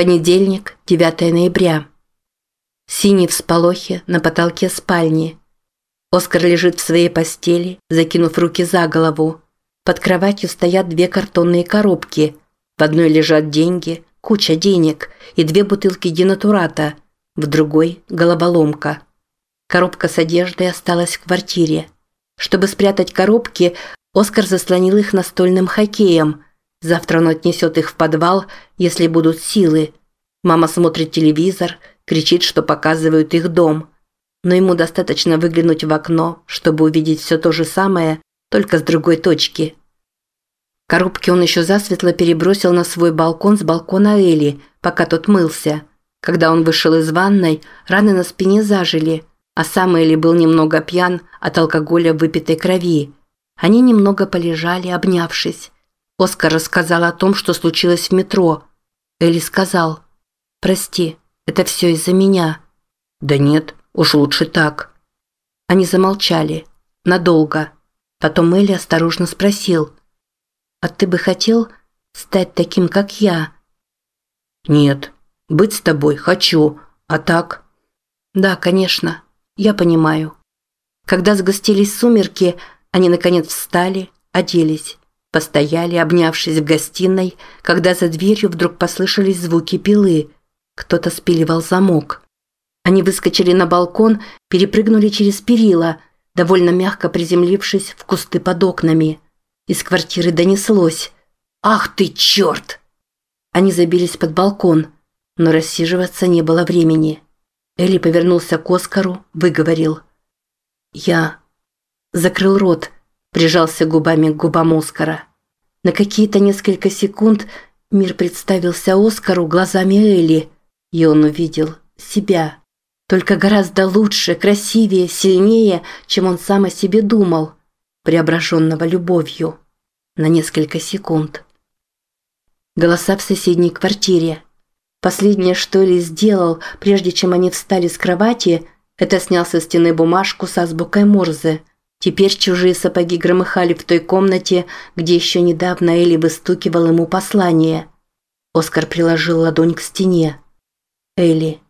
Понедельник, 9 ноября. Синий всполохи на потолке спальни. Оскар лежит в своей постели, закинув руки за голову. Под кроватью стоят две картонные коробки. В одной лежат деньги, куча денег и две бутылки динатурата, в другой – головоломка. Коробка с одеждой осталась в квартире. Чтобы спрятать коробки, Оскар заслонил их настольным хоккеем. Завтра он отнесет их в подвал, если будут силы. Мама смотрит телевизор, кричит, что показывают их дом. Но ему достаточно выглянуть в окно, чтобы увидеть все то же самое, только с другой точки. Коробки он еще засветло перебросил на свой балкон с балкона Эли, пока тот мылся. Когда он вышел из ванной, раны на спине зажили, а сам Эли был немного пьян от алкоголя выпитой крови. Они немного полежали, обнявшись. Оскар рассказал о том, что случилось в метро. Эли сказал, «Прости, это все из-за меня». «Да нет, уж лучше так». Они замолчали. Надолго. Потом Элли осторожно спросил, «А ты бы хотел стать таким, как я?» «Нет, быть с тобой хочу, а так...» «Да, конечно, я понимаю». Когда сгостились сумерки, они наконец встали, оделись. Постояли, обнявшись в гостиной, когда за дверью вдруг послышались звуки пилы. Кто-то спиливал замок. Они выскочили на балкон, перепрыгнули через перила, довольно мягко приземлившись в кусты под окнами. Из квартиры донеслось «Ах ты, черт!» Они забились под балкон, но рассиживаться не было времени. Элли повернулся к Оскару, выговорил. «Я...» Закрыл рот, прижался губами к губам Оскара. На какие-то несколько секунд мир представился Оскару глазами Элли, и он увидел себя. Только гораздо лучше, красивее, сильнее, чем он сам о себе думал, преображенного любовью. На несколько секунд. Голоса в соседней квартире. Последнее, что Элли сделал, прежде чем они встали с кровати, это снял со стены бумажку с азбукой Морзе. Теперь чужие сапоги громыхали в той комнате, где еще недавно Элли выстукивал ему послание. Оскар приложил ладонь к стене. Элли.